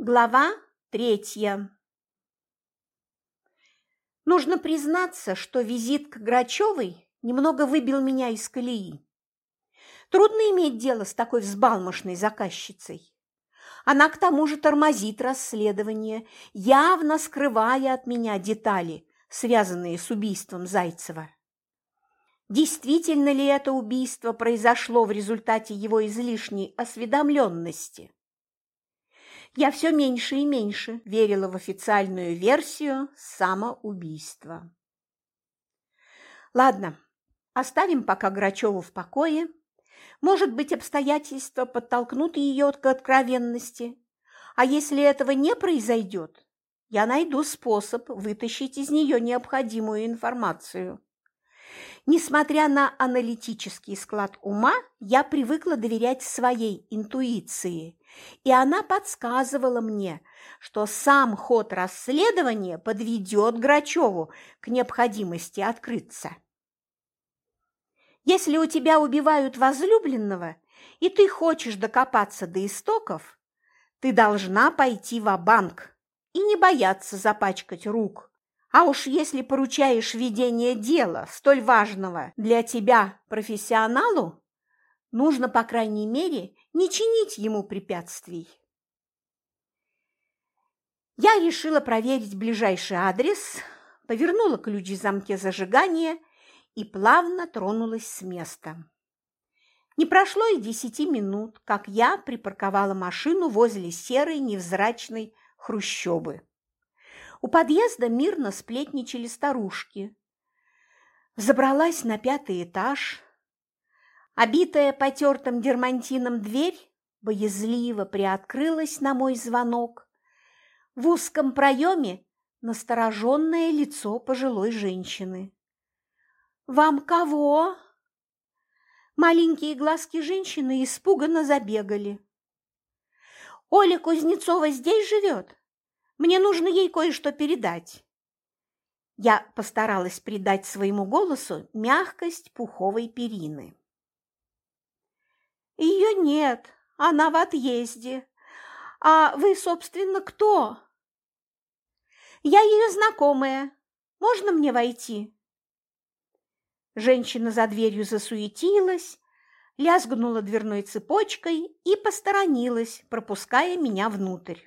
Глава третья. Нужно признаться, что визит к Грачевой немного выбил меня из колеи. Трудно иметь дело с такой взбалмошной заказчицей. Она к тому же тормозит расследование, явно скрывая от меня детали, связанные с убийством Зайцева. Действительно ли это убийство произошло в результате его излишней осведомленности? Я все меньше и меньше верила в официальную версию самоубийства. Ладно, оставим пока Грачеву в покое. Может быть, обстоятельства подтолкнут ее к откровенности. А если этого не произойдет, я найду способ вытащить из нее необходимую информацию. Несмотря на аналитический склад ума, я привыкла доверять своей интуиции, и она подсказывала мне, что сам ход расследования подведет Грачеву к необходимости открыться. Если у тебя убивают возлюбленного, и ты хочешь докопаться до истоков, ты должна пойти в банк и не бояться запачкать рук а уж если поручаешь ведение дела, столь важного для тебя профессионалу, нужно, по крайней мере, не чинить ему препятствий. Я решила проверить ближайший адрес, повернула ключ в замке зажигания и плавно тронулась с места. Не прошло и десяти минут, как я припарковала машину возле серой невзрачной хрущобы. У подъезда мирно сплетничали старушки. Забралась на пятый этаж. Обитая потертым дермантином дверь боязливо приоткрылась на мой звонок. В узком проеме настороженное лицо пожилой женщины. «Вам кого?» Маленькие глазки женщины испуганно забегали. «Оля Кузнецова здесь живет?» Мне нужно ей кое-что передать. Я постаралась придать своему голосу мягкость пуховой перины. Ее нет, она в отъезде. А вы, собственно, кто? Я ее знакомая. Можно мне войти? Женщина за дверью засуетилась, лязгнула дверной цепочкой и посторонилась, пропуская меня внутрь.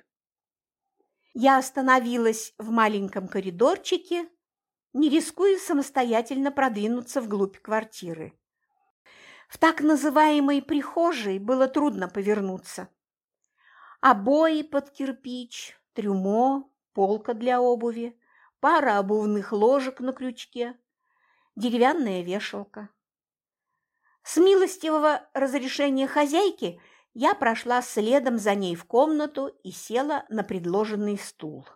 Я остановилась в маленьком коридорчике, не рискуя самостоятельно продвинуться вглубь квартиры. В так называемой прихожей было трудно повернуться. Обои под кирпич, трюмо, полка для обуви, пара обувных ложек на крючке, деревянная вешалка. С милостивого разрешения хозяйки – я прошла следом за ней в комнату и села на предложенный стул.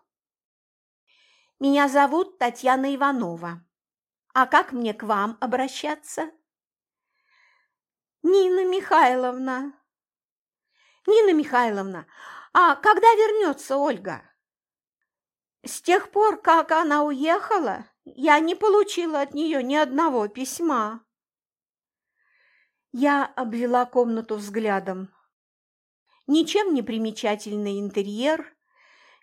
«Меня зовут Татьяна Иванова. А как мне к вам обращаться?» «Нина Михайловна». «Нина Михайловна, а когда вернется Ольга?» «С тех пор, как она уехала, я не получила от нее ни одного письма». Я обвела комнату взглядом ничем не примечательный интерьер,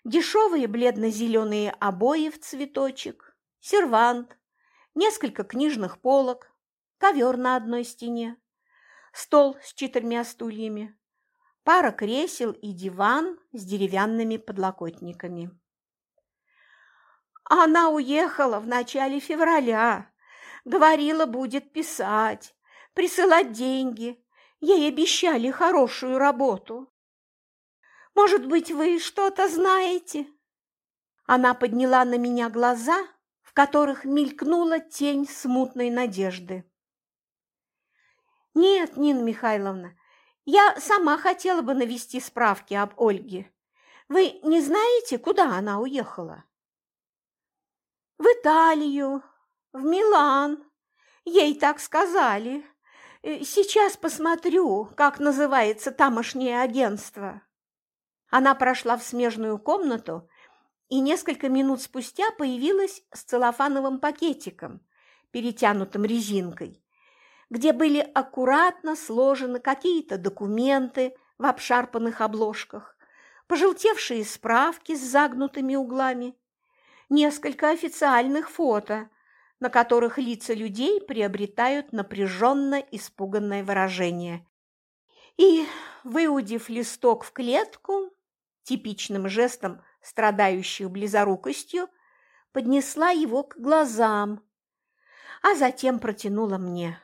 дешевые бледно-зеленые обои в цветочек, сервант, несколько книжных полок, ковер на одной стене, стол с четырьмя стульями, пара кресел и диван с деревянными подлокотниками. Она уехала в начале февраля, говорила, будет писать, присылать деньги. Ей обещали хорошую работу. Может быть, вы что-то знаете?» Она подняла на меня глаза, в которых мелькнула тень смутной надежды. «Нет, Нина Михайловна, я сама хотела бы навести справки об Ольге. Вы не знаете, куда она уехала?» «В Италию, в Милан. Ей так сказали. Э, сейчас посмотрю, как называется тамошнее агентство». Она прошла в смежную комнату и несколько минут спустя появилась с целлофановым пакетиком, перетянутым резинкой, где были аккуратно сложены какие-то документы в обшарпанных обложках, пожелтевшие справки с загнутыми углами, несколько официальных фото, на которых лица людей приобретают напряженно испуганное выражение. И, выудив листок в клетку, типичным жестом страдающих близорукостью, поднесла его к глазам, а затем протянула мне.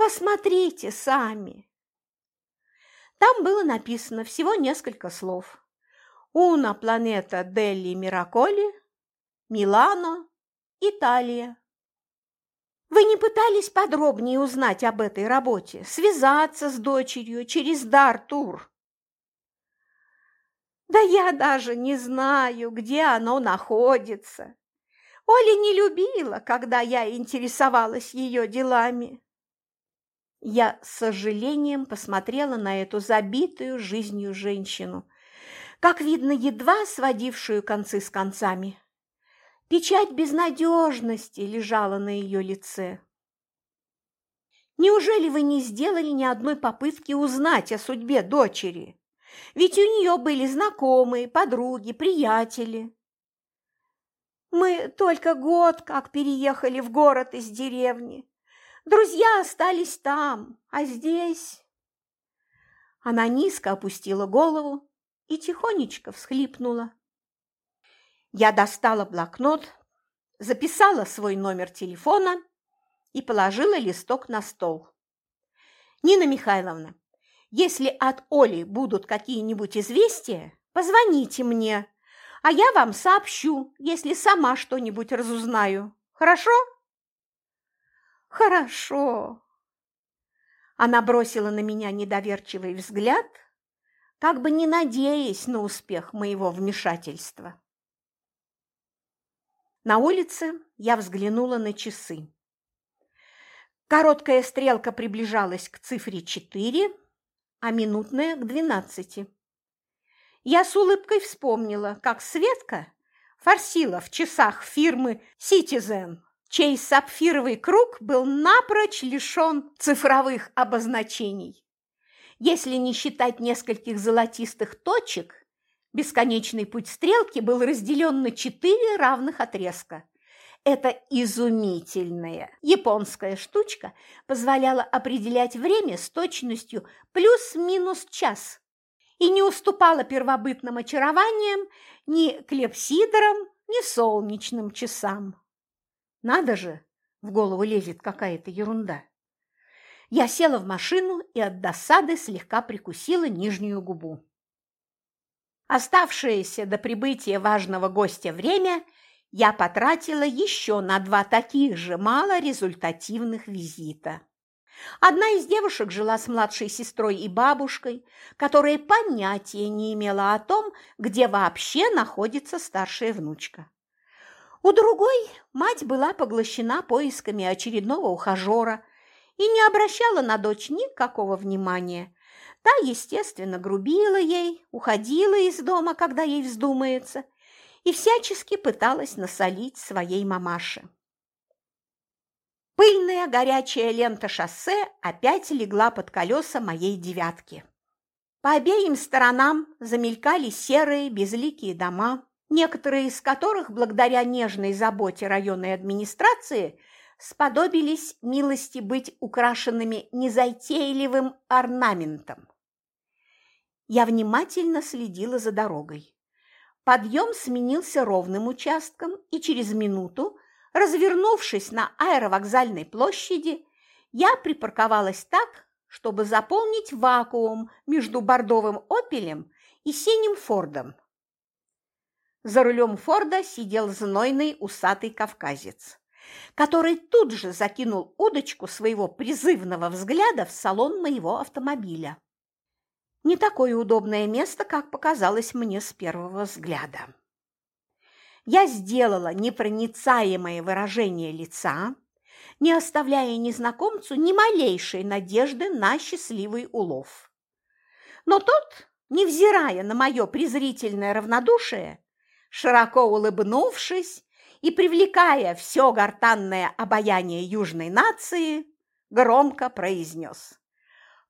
«Посмотрите сами!» Там было написано всего несколько слов. «Уна планета Делли Мираколи», «Милано», «Италия». Вы не пытались подробнее узнать об этой работе, связаться с дочерью через Дар-тур? Да я даже не знаю, где оно находится. Оля не любила, когда я интересовалась ее делами. Я с сожалением посмотрела на эту забитую жизнью женщину, как видно, едва сводившую концы с концами. Печать безнадежности лежала на ее лице. Неужели вы не сделали ни одной попытки узнать о судьбе дочери? Ведь у нее были знакомые, подруги, приятели. Мы только год как переехали в город из деревни. Друзья остались там, а здесь...» Она низко опустила голову и тихонечко всхлипнула. Я достала блокнот, записала свой номер телефона и положила листок на стол. «Нина Михайловна, если от Оли будут какие-нибудь известия, позвоните мне, а я вам сообщу, если сама что-нибудь разузнаю. Хорошо?» Хорошо. Она бросила на меня недоверчивый взгляд, как бы не надеясь на успех моего вмешательства. На улице я взглянула на часы. Короткая стрелка приближалась к цифре 4, а минутная – к 12. Я с улыбкой вспомнила, как Светка форсила в часах фирмы «Ситизен» чей сапфировый круг был напрочь лишен цифровых обозначений. Если не считать нескольких золотистых точек, бесконечный путь стрелки был разделен на четыре равных отрезка. Эта изумительная японская штучка позволяла определять время с точностью плюс-минус час и не уступала первобытным очарованиям ни клепсидрам, ни солнечным часам. Надо же, в голову лезет какая-то ерунда. Я села в машину и от досады слегка прикусила нижнюю губу. Оставшееся до прибытия важного гостя время я потратила еще на два таких же малорезультативных визита. Одна из девушек жила с младшей сестрой и бабушкой, которая понятия не имела о том, где вообще находится старшая внучка. У другой мать была поглощена поисками очередного ухажера и не обращала на дочь никакого внимания. Та, естественно, грубила ей, уходила из дома, когда ей вздумается, и всячески пыталась насолить своей мамаше. Пыльная горячая лента шоссе опять легла под колеса моей девятки. По обеим сторонам замелькали серые безликие дома, некоторые из которых, благодаря нежной заботе районной администрации, сподобились милости быть украшенными незатейливым орнаментом. Я внимательно следила за дорогой. Подъем сменился ровным участком, и через минуту, развернувшись на аэровокзальной площади, я припарковалась так, чтобы заполнить вакуум между бордовым «Опелем» и синим «Фордом». За рулем Форда сидел знойный усатый кавказец, который тут же закинул удочку своего призывного взгляда в салон моего автомобиля. Не такое удобное место, как показалось мне с первого взгляда. Я сделала непроницаемое выражение лица, не оставляя незнакомцу ни малейшей надежды на счастливый улов. Но тот, невзирая на мое презрительное равнодушие, широко улыбнувшись и привлекая все гортанное обаяние южной нации, громко произнес.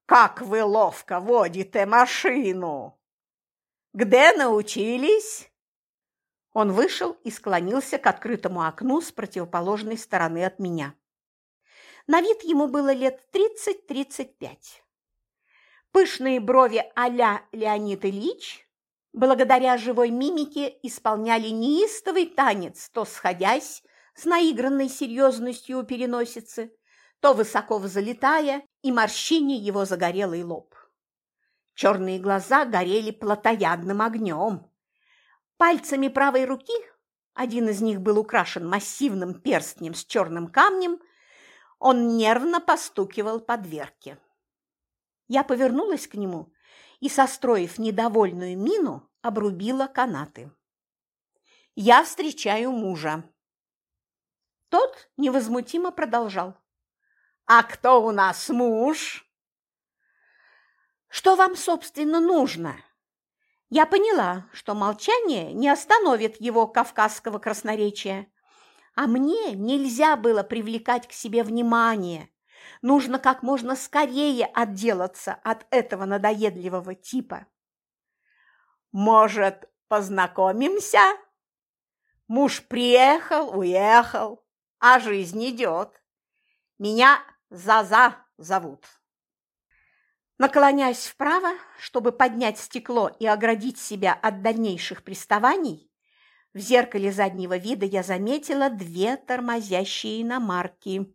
«Как вы ловко водите машину!» Где научились?» Он вышел и склонился к открытому окну с противоположной стороны от меня. На вид ему было лет 30-35. Пышные брови а-ля Леонид Ильич, благодаря живой мимике, исполняли неистовый танец, то сходясь с наигранной серьезностью у переносицы, то высоко взлетая и морщине его загорелый лоб. Черные глаза горели плотоядным огнем. Пальцами правой руки, один из них был украшен массивным перстнем с черным камнем, он нервно постукивал по дверке. Я повернулась к нему и, состроив недовольную мину, обрубила канаты. «Я встречаю мужа». Тот невозмутимо продолжал. «А кто у нас муж?» «Что вам, собственно, нужно?» Я поняла, что молчание не остановит его кавказского красноречия. А мне нельзя было привлекать к себе внимание. Нужно как можно скорее отделаться от этого надоедливого типа. «Может, познакомимся?» Муж приехал, уехал, а жизнь идет. Меня Заза зовут. Наклоняясь вправо, чтобы поднять стекло и оградить себя от дальнейших приставаний, в зеркале заднего вида я заметила две тормозящие иномарки.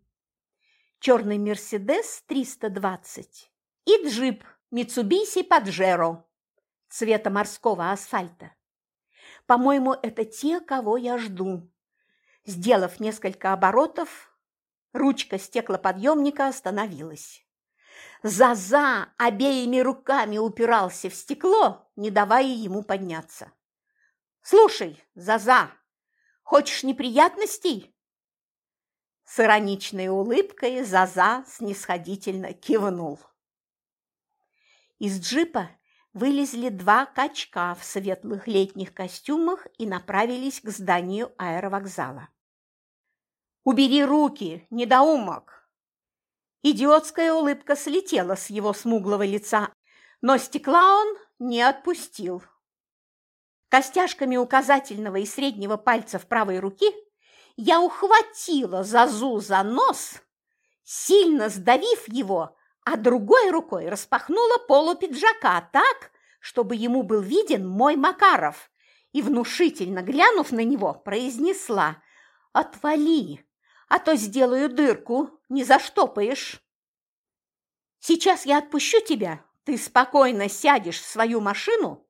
Черный «Мерседес» 320 и джип «Митсубиси Паджеро» цвета морского асфальта. По-моему, это те, кого я жду. Сделав несколько оборотов, ручка стеклоподъемника остановилась. Заза обеими руками упирался в стекло, не давая ему подняться. Слушай, Заза, хочешь неприятностей? С ироничной улыбкой Заза снисходительно кивнул. Из джипа вылезли два качка в светлых летних костюмах и направились к зданию аэровокзала. «Убери руки, недоумок!» Идиотская улыбка слетела с его смуглого лица, но стекла он не отпустил. Костяшками указательного и среднего пальцев правой руки я ухватила Зазу за нос, сильно сдавив его, а другой рукой распахнула полу пиджака так, чтобы ему был виден мой Макаров, и, внушительно глянув на него, произнесла «Отвали, а то сделаю дырку, не заштопаешь». «Сейчас я отпущу тебя, ты спокойно сядешь в свою машину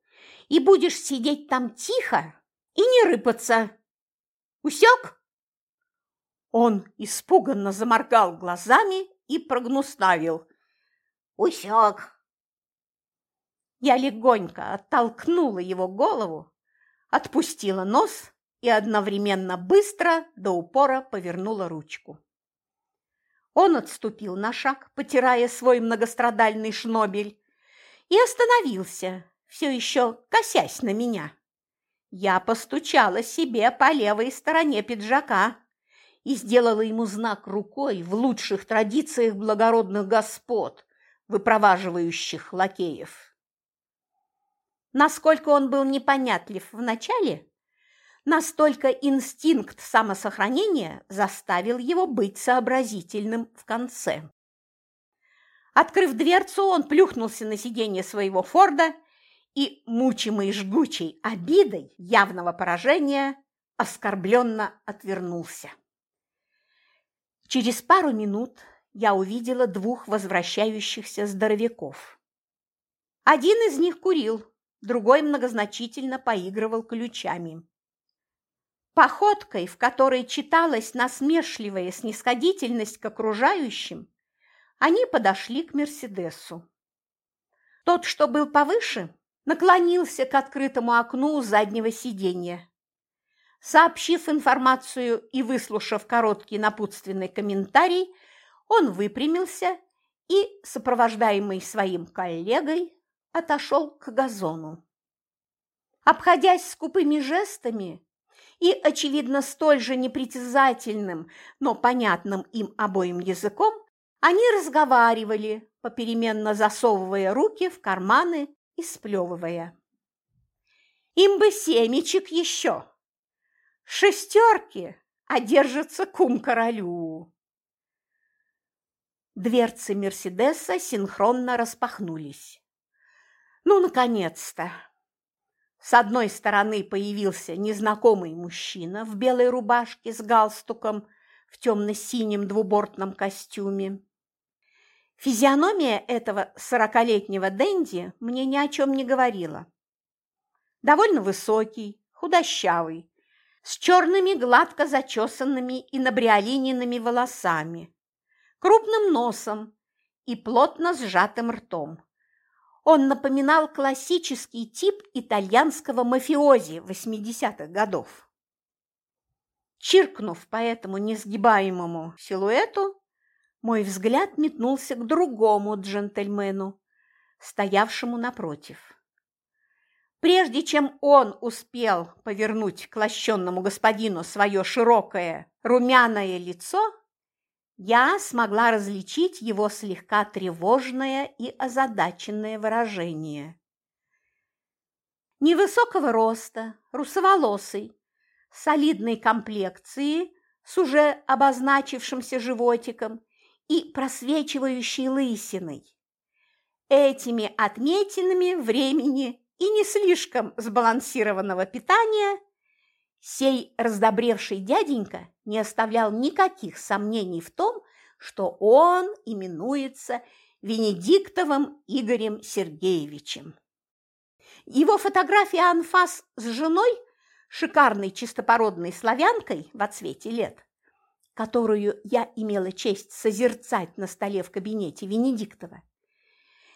и будешь сидеть там тихо и не рыпаться. Усек? Он испуганно заморгал глазами и прогнуставил. Усек. Я легонько оттолкнула его голову, отпустила нос и одновременно быстро до упора повернула ручку. Он отступил на шаг, потирая свой многострадальный шнобель, и остановился, все еще косясь на меня. Я постучала себе по левой стороне пиджака и сделала ему знак рукой в лучших традициях благородных господ, выпроваживающих лакеев. Насколько он был непонятлив вначале, настолько инстинкт самосохранения заставил его быть сообразительным в конце. Открыв дверцу, он плюхнулся на сиденье своего Форда и, мучимый жгучей обидой явного поражения, оскорбленно отвернулся. Через пару минут я увидела двух возвращающихся здоровяков. Один из них курил, другой многозначительно поигрывал ключами. Походкой, в которой читалась насмешливая снисходительность к окружающим, они подошли к Мерседесу. Тот, что был повыше, наклонился к открытому окну заднего сиденья. Сообщив информацию и выслушав короткий напутственный комментарий, он выпрямился и, сопровождаемый своим коллегой, отошел к газону. Обходясь скупыми жестами и, очевидно, столь же непритязательным, но понятным им обоим языком, они разговаривали, попеременно засовывая руки в карманы и сплевывая. Им бы семечек еще. Шестерки, а держится кум королю. Дверцы Мерседеса синхронно распахнулись. Ну, наконец-то! С одной стороны появился незнакомый мужчина в белой рубашке с галстуком в темно-синем двубортном костюме. Физиономия этого сорокалетнего Дэнди мне ни о чем не говорила. Довольно высокий, худощавый, с черными гладко зачесанными и набриолиненными волосами, крупным носом и плотно сжатым ртом. Он напоминал классический тип итальянского мафиози 80-х годов. Чиркнув по этому несгибаемому силуэту, мой взгляд метнулся к другому джентльмену, стоявшему напротив. Прежде чем он успел повернуть к лощенному господину свое широкое румяное лицо, я смогла различить его слегка тревожное и озадаченное выражение. Невысокого роста, русоволосый, солидной комплекции с уже обозначившимся животиком и просвечивающей лысиной. Этими отметинами времени и не слишком сбалансированного питания сей раздобревший дяденька не оставлял никаких сомнений в том, что он именуется Венедиктовым Игорем Сергеевичем. Его фотография анфас с женой, шикарной чистопородной славянкой в отсвете лет, которую я имела честь созерцать на столе в кабинете Венедиктова,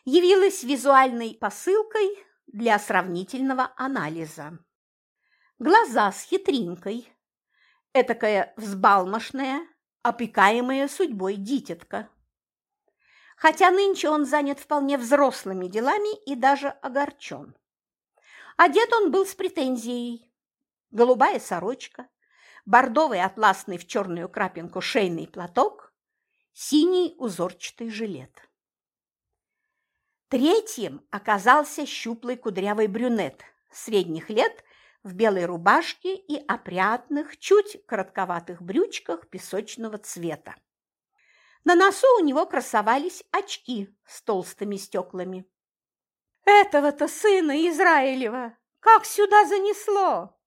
явилась визуальной посылкой для сравнительного анализа. Глаза с хитринкой, этакая взбалмошная, опекаемая судьбой дитятка. Хотя нынче он занят вполне взрослыми делами и даже огорчен. Одет он был с претензией. Голубая сорочка, бордовый атласный в черную крапинку шейный платок, синий узорчатый жилет. Третьим оказался щуплый кудрявый брюнет средних лет в белой рубашке и опрятных, чуть коротковатых брючках песочного цвета. На носу у него красовались очки с толстыми стеклами. «Этого-то сына Израилева как сюда занесло?»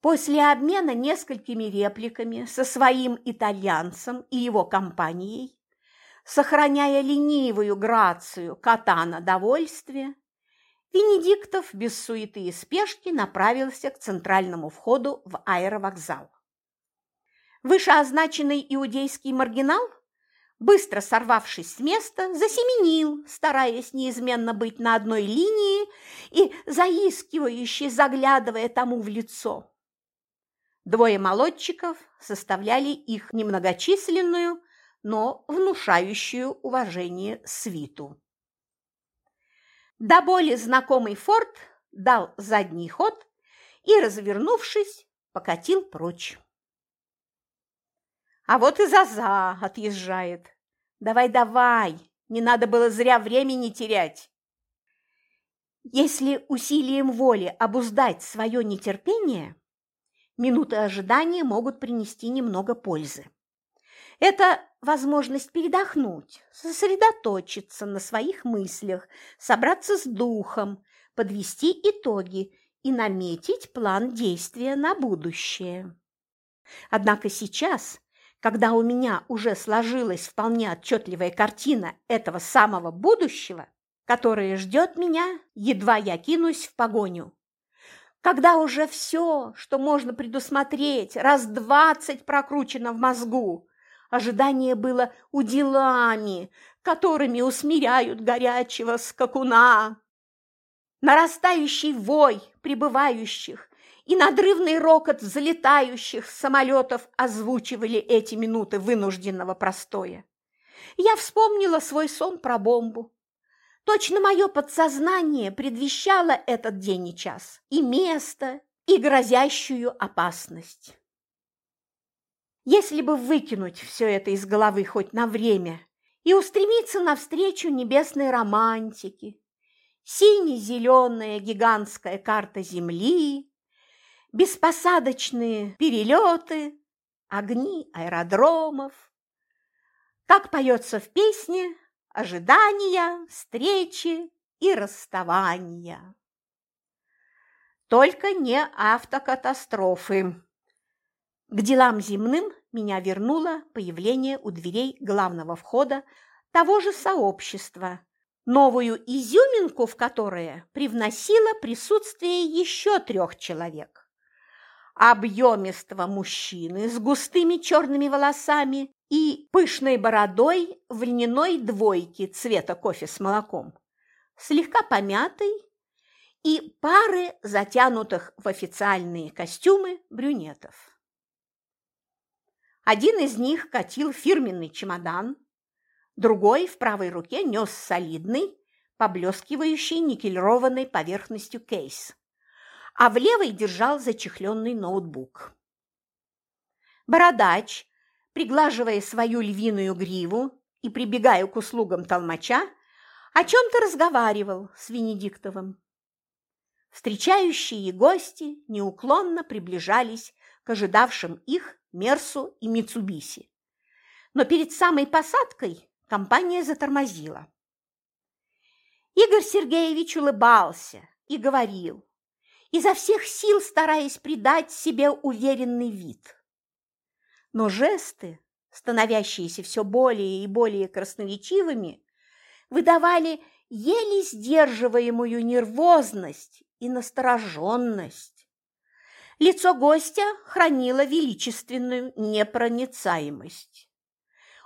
После обмена несколькими репликами со своим итальянцем и его компанией, сохраняя ленивую грацию кота на довольствие, Венедиктов без суеты и спешки направился к центральному входу в аэровокзал. Вышеозначенный иудейский маргинал, быстро сорвавшись с места, засеменил, стараясь неизменно быть на одной линии и заискивающе заглядывая тому в лицо. Двое молодчиков составляли их немногочисленную, но внушающую уважение свиту. До боли знакомый форт дал задний ход и, развернувшись, покатил прочь. А вот и Заза отъезжает. Давай-давай, не надо было зря времени терять. Если усилием воли обуздать свое нетерпение, минуты ожидания могут принести немного пользы. Это возможность передохнуть, сосредоточиться на своих мыслях, собраться с духом, подвести итоги и наметить план действия на будущее. Однако сейчас, когда у меня уже сложилась вполне отчетливая картина этого самого будущего, которое ждет меня, едва я кинусь в погоню, когда уже все, что можно предусмотреть, раз двадцать прокручено в мозгу, ожидание было уделами, которыми усмиряют горячего скакуна. Нарастающий вой прибывающих и надрывный рокот взлетающих самолетов озвучивали эти минуты вынужденного простоя. Я вспомнила свой сон про бомбу, Точно мое подсознание предвещало этот день и час, и место, и грозящую опасность. Если бы выкинуть все это из головы хоть на время и устремиться навстречу небесной романтике, сине-зеленая гигантская карта Земли, беспосадочные перелеты, огни аэродромов. Как поется в песне «Ожидания, встречи и расставания». Только не автокатастрофы. К делам земным меня вернуло появление у дверей главного входа того же сообщества, новую изюминку в которое привносило присутствие еще трех человек. Объемистого мужчины с густыми черными волосами и пышной бородой в льняной двойке цвета кофе с молоком, слегка помятой и пары затянутых в официальные костюмы брюнетов. Один из них катил фирменный чемодан, другой в правой руке нес солидный, поблескивающий никелированной поверхностью кейс, а в левой держал зачехленный ноутбук. Бородач, приглаживая свою львиную гриву и прибегая к услугам толмача, о чем-то разговаривал с Венедиктовым. Встречающие гости неуклонно приближались к ожидавшим их Мерсу и Митсубиси. Но перед самой посадкой компания затормозила. Игорь Сергеевич улыбался и говорил, изо всех сил стараясь придать себе уверенный вид. Но жесты, становящиеся все более и более красноречивыми, выдавали еле сдерживаемую нервозность и настороженность. Лицо гостя хранило величественную непроницаемость.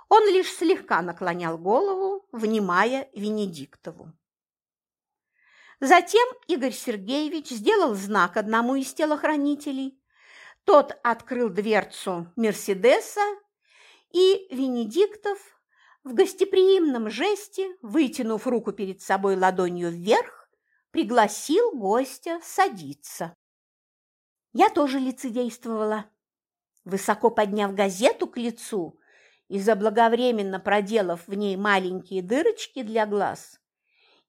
Он лишь слегка наклонял голову, внимая Венедиктову. Затем Игорь Сергеевич сделал знак одному из телохранителей. Тот открыл дверцу Мерседеса, и Венедиктов в гостеприимном жесте, вытянув руку перед собой ладонью вверх, пригласил гостя садиться. Я тоже лицедействовала. Высоко подняв газету к лицу и заблаговременно проделав в ней маленькие дырочки для глаз,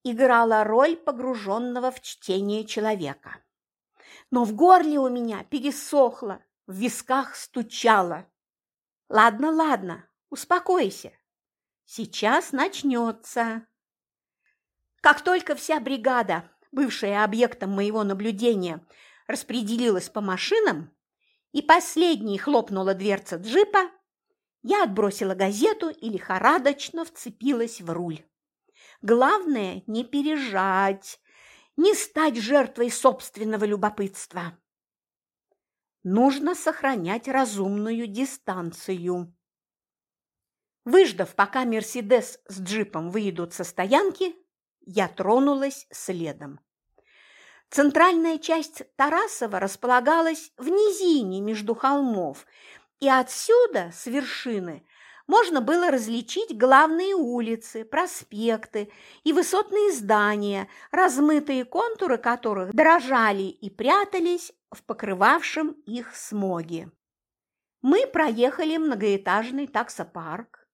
играла роль погруженного в чтение человека. Но в горле у меня пересохло, в висках стучало. Ладно, ладно, успокойся. Сейчас начнется. Как только вся бригада, бывшая объектом моего наблюдения, распределилась по машинам, и последней хлопнула дверца джипа, я отбросила газету и лихорадочно вцепилась в руль. Главное – не пережать, не стать жертвой собственного любопытства. Нужно сохранять разумную дистанцию. Выждав, пока Мерседес с джипом выйдут со стоянки, я тронулась следом. Центральная часть Тарасова располагалась в низине между холмов, и отсюда, с вершины, можно было различить главные улицы, проспекты и высотные здания, размытые контуры которых дрожали и прятались в покрывавшем их смоге. Мы проехали многоэтажный таксопарк,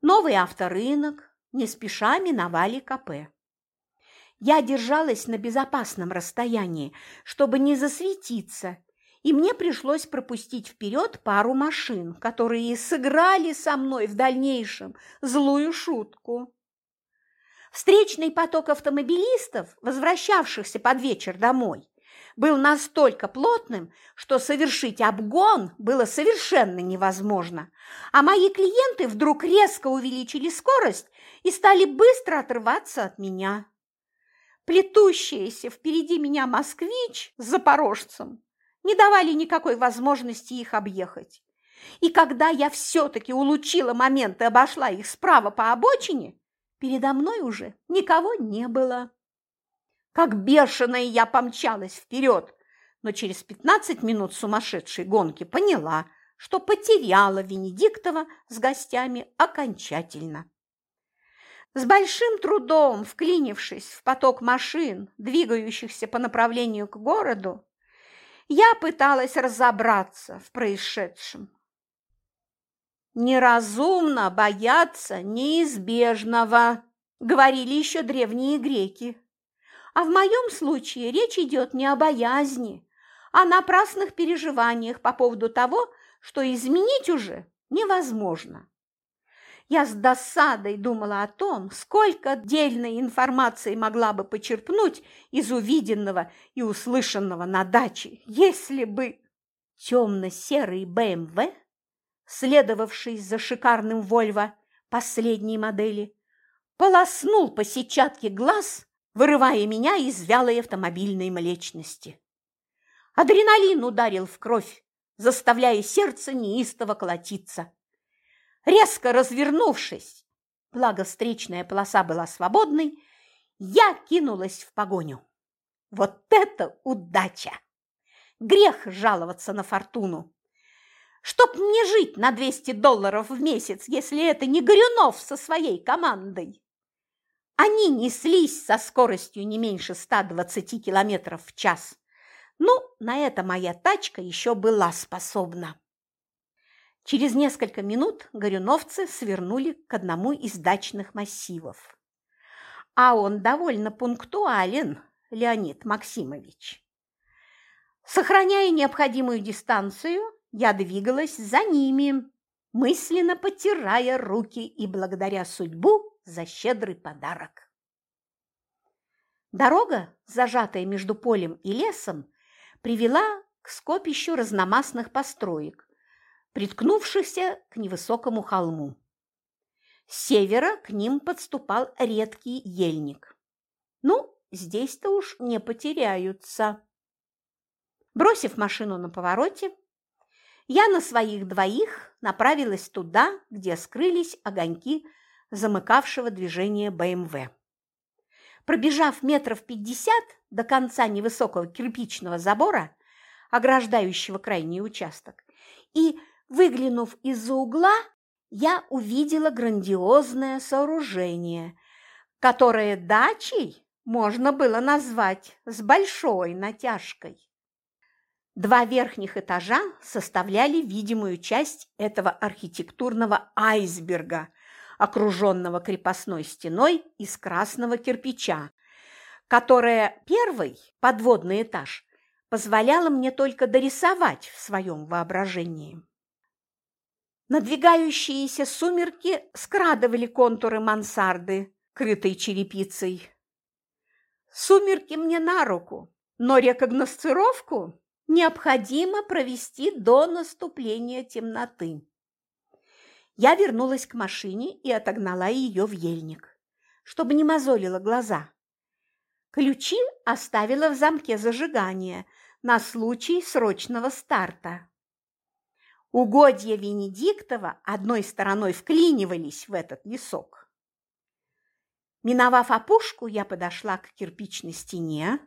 новый авторынок, не спеша миновали КП. Я держалась на безопасном расстоянии, чтобы не засветиться, и мне пришлось пропустить вперед пару машин, которые сыграли со мной в дальнейшем злую шутку. Встречный поток автомобилистов, возвращавшихся под вечер домой, был настолько плотным, что совершить обгон было совершенно невозможно, а мои клиенты вдруг резко увеличили скорость и стали быстро отрываться от меня плетущаяся впереди меня москвич с запорожцем не давали никакой возможности их объехать. И когда я все-таки улучила момент и обошла их справа по обочине, передо мной уже никого не было. Как бешеная я помчалась вперед, но через пятнадцать минут сумасшедшей гонки поняла, что потеряла Венедиктова с гостями окончательно. С большим трудом, вклинившись в поток машин, двигающихся по направлению к городу, я пыталась разобраться в происшедшем. «Неразумно бояться неизбежного», – говорили еще древние греки. А в моем случае речь идет не о боязни, а о напрасных переживаниях по поводу того, что изменить уже невозможно. Я с досадой думала о том, сколько отдельной информации могла бы почерпнуть из увиденного и услышанного на даче, если бы темно-серый БМВ, следовавший за шикарным Вольво последней модели, полоснул по сетчатке глаз, вырывая меня из вялой автомобильной млечности. Адреналин ударил в кровь, заставляя сердце неистово колотиться. Резко развернувшись, благо встречная полоса была свободной, я кинулась в погоню. Вот это удача! Грех жаловаться на фортуну. Чтоб мне жить на 200 долларов в месяц, если это не Горюнов со своей командой. Они неслись со скоростью не меньше 120 километров в час. Ну, на это моя тачка еще была способна. Через несколько минут горюновцы свернули к одному из дачных массивов. А он довольно пунктуален, Леонид Максимович. Сохраняя необходимую дистанцию, я двигалась за ними, мысленно потирая руки и благодаря судьбу за щедрый подарок. Дорога, зажатая между полем и лесом, привела к скопищу разномастных построек, приткнувшихся к невысокому холму. С севера к ним подступал редкий ельник. Ну, здесь-то уж не потеряются. Бросив машину на повороте, я на своих двоих направилась туда, где скрылись огоньки замыкавшего движение БМВ. Пробежав метров пятьдесят до конца невысокого кирпичного забора, ограждающего крайний участок, и Выглянув из-за угла, я увидела грандиозное сооружение, которое дачей можно было назвать с большой натяжкой. Два верхних этажа составляли видимую часть этого архитектурного айсберга, окруженного крепостной стеной из красного кирпича, которая первый, подводный этаж, позволяла мне только дорисовать в своем воображении. Надвигающиеся сумерки скрадывали контуры мансарды, крытой черепицей. Сумерки мне на руку, но рекогносцировку необходимо провести до наступления темноты. Я вернулась к машине и отогнала ее в ельник, чтобы не мозолила глаза. Ключи оставила в замке зажигания на случай срочного старта. Угодья Венедиктова одной стороной вклинивались в этот лесок. Миновав опушку, я подошла к кирпичной стене,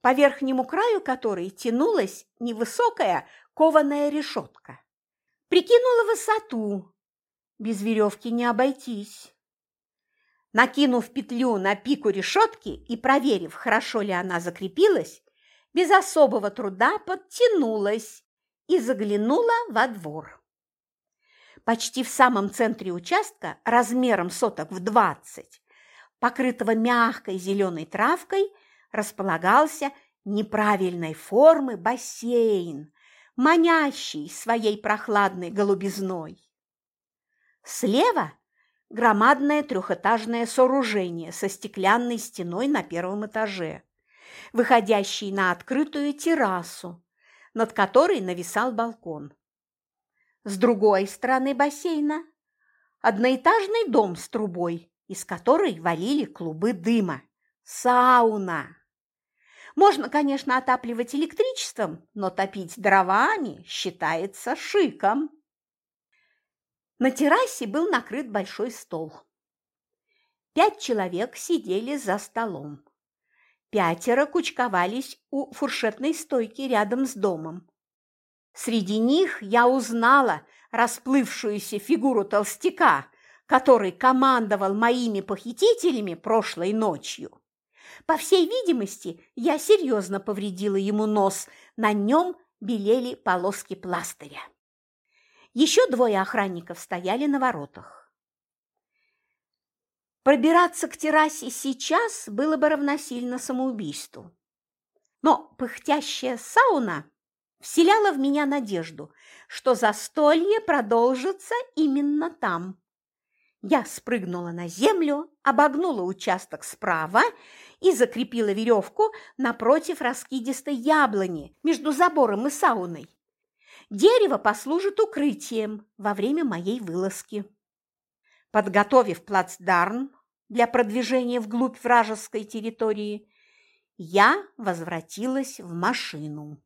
по верхнему краю которой тянулась невысокая кованая решетка. Прикинула высоту. Без веревки не обойтись. Накинув петлю на пику решетки и проверив, хорошо ли она закрепилась, без особого труда подтянулась и заглянула во двор. Почти в самом центре участка, размером соток в двадцать, покрытого мягкой зеленой травкой, располагался неправильной формы бассейн, манящий своей прохладной голубизной. Слева – громадное трехэтажное сооружение со стеклянной стеной на первом этаже, выходящий на открытую террасу, над которой нависал балкон. С другой стороны бассейна – одноэтажный дом с трубой, из которой валили клубы дыма. Сауна! Можно, конечно, отапливать электричеством, но топить дровами считается шиком. На террасе был накрыт большой стол. Пять человек сидели за столом. Пятеро кучковались у фуршетной стойки рядом с домом. Среди них я узнала расплывшуюся фигуру толстяка, который командовал моими похитителями прошлой ночью. По всей видимости, я серьезно повредила ему нос, на нем белели полоски пластыря. Еще двое охранников стояли на воротах. Пробираться к террасе сейчас было бы равносильно самоубийству. Но пыхтящая сауна вселяла в меня надежду, что застолье продолжится именно там. Я спрыгнула на землю, обогнула участок справа и закрепила веревку напротив раскидистой яблони между забором и сауной. Дерево послужит укрытием во время моей вылазки. Подготовив плацдарм для продвижения вглубь вражеской территории, я возвратилась в машину.